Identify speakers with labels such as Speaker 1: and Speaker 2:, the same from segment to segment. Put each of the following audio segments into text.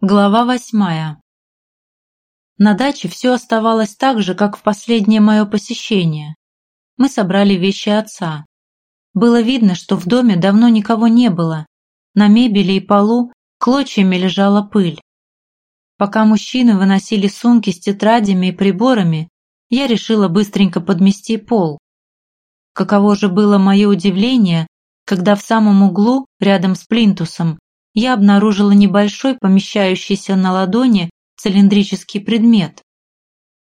Speaker 1: Глава восьмая. На даче все оставалось так же, как в последнее мое посещение. Мы собрали вещи отца. Было видно, что в доме давно никого не было. На мебели и полу клочьями лежала пыль. Пока мужчины выносили сумки с тетрадями и приборами, я решила быстренько подмести пол. Каково же было мое удивление, когда в самом углу, рядом с плинтусом, я обнаружила небольшой, помещающийся на ладони, цилиндрический предмет.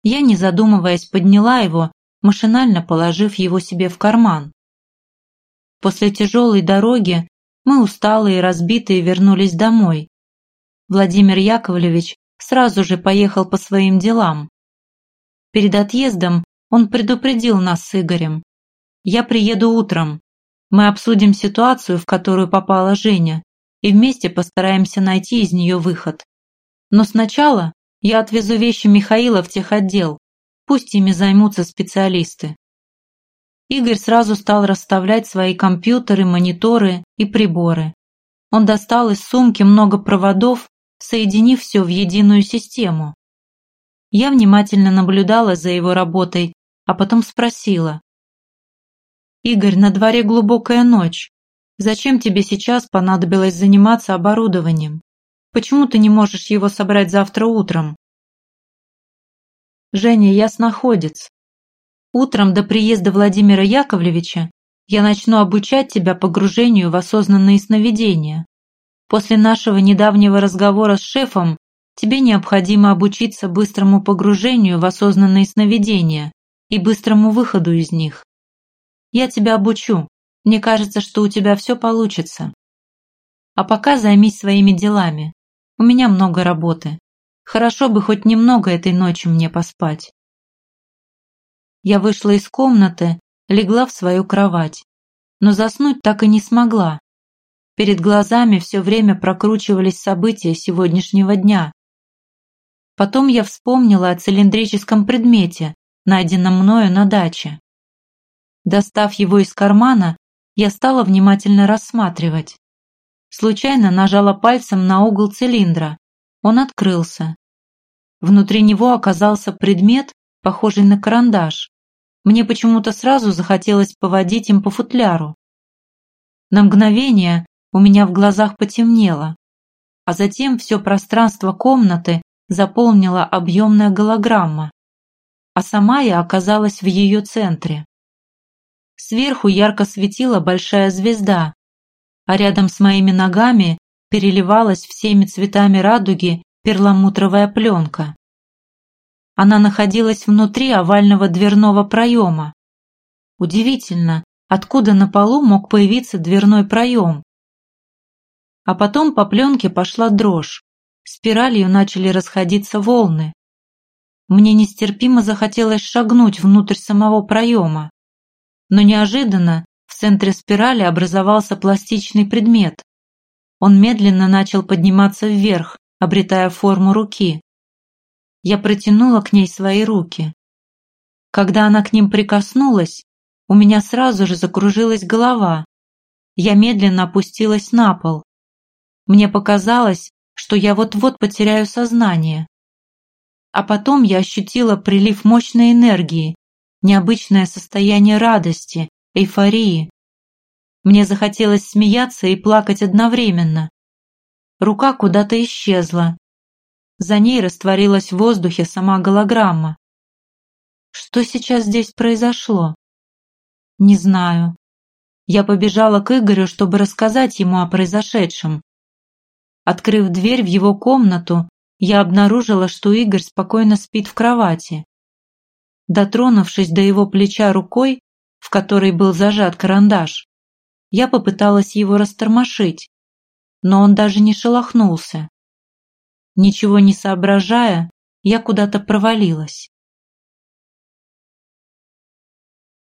Speaker 1: Я, не задумываясь, подняла его, машинально положив его себе в карман. После тяжелой дороги мы усталые и разбитые вернулись домой. Владимир Яковлевич сразу же поехал по своим делам. Перед отъездом он предупредил нас с Игорем. «Я приеду утром. Мы обсудим ситуацию, в которую попала Женя, и вместе постараемся найти из нее выход. Но сначала я отвезу вещи Михаила в техотдел, пусть ими займутся специалисты. Игорь сразу стал расставлять свои компьютеры, мониторы и приборы. Он достал из сумки много проводов, соединив все в единую систему. Я внимательно наблюдала за его работой, а потом спросила. «Игорь, на дворе глубокая ночь. Зачем тебе сейчас понадобилось заниматься оборудованием? Почему ты не можешь его собрать завтра утром? Женя, я снаходец. Утром до приезда Владимира Яковлевича я начну обучать тебя погружению в осознанные сновидения. После нашего недавнего разговора с шефом тебе необходимо обучиться быстрому погружению в осознанные сновидения и быстрому выходу из них. Я тебя обучу, мне кажется, что у тебя все получится. А пока займись своими делами. У меня много работы. Хорошо бы хоть немного этой ночью мне поспать. Я вышла из комнаты, легла в свою кровать. Но заснуть так и не смогла. Перед глазами все время прокручивались события сегодняшнего дня. Потом я вспомнила о цилиндрическом предмете, найденном мною на даче. Достав его из кармана, я стала внимательно рассматривать. Случайно нажала пальцем на угол цилиндра. Он открылся. Внутри него оказался предмет, похожий на карандаш. Мне почему-то сразу захотелось поводить им по футляру. На мгновение у меня в глазах потемнело, а затем все пространство комнаты заполнила объемная голограмма, а сама я оказалась в ее центре. Сверху ярко светила большая звезда, а рядом с моими ногами переливалась всеми цветами радуги перламутровая пленка. Она находилась внутри овального дверного проема. Удивительно, откуда на полу мог появиться дверной проем. А потом по пленке пошла дрожь, спиралью начали расходиться волны. Мне нестерпимо захотелось шагнуть внутрь самого проема но неожиданно в центре спирали образовался пластичный предмет. Он медленно начал подниматься вверх, обретая форму руки. Я протянула к ней свои руки. Когда она к ним прикоснулась, у меня сразу же закружилась голова. Я медленно опустилась на пол. Мне показалось, что я вот-вот потеряю сознание. А потом я ощутила прилив мощной энергии, необычное состояние радости, эйфории. Мне захотелось смеяться и плакать одновременно. Рука куда-то исчезла. За ней растворилась в воздухе сама голограмма. Что сейчас здесь произошло? Не знаю. Я побежала к Игорю, чтобы рассказать ему о произошедшем. Открыв дверь в его комнату, я обнаружила, что Игорь спокойно спит в кровати. Дотронувшись до его плеча рукой, в которой был зажат карандаш, я попыталась его растормошить, но он даже не шелохнулся. Ничего не соображая, я куда-то провалилась.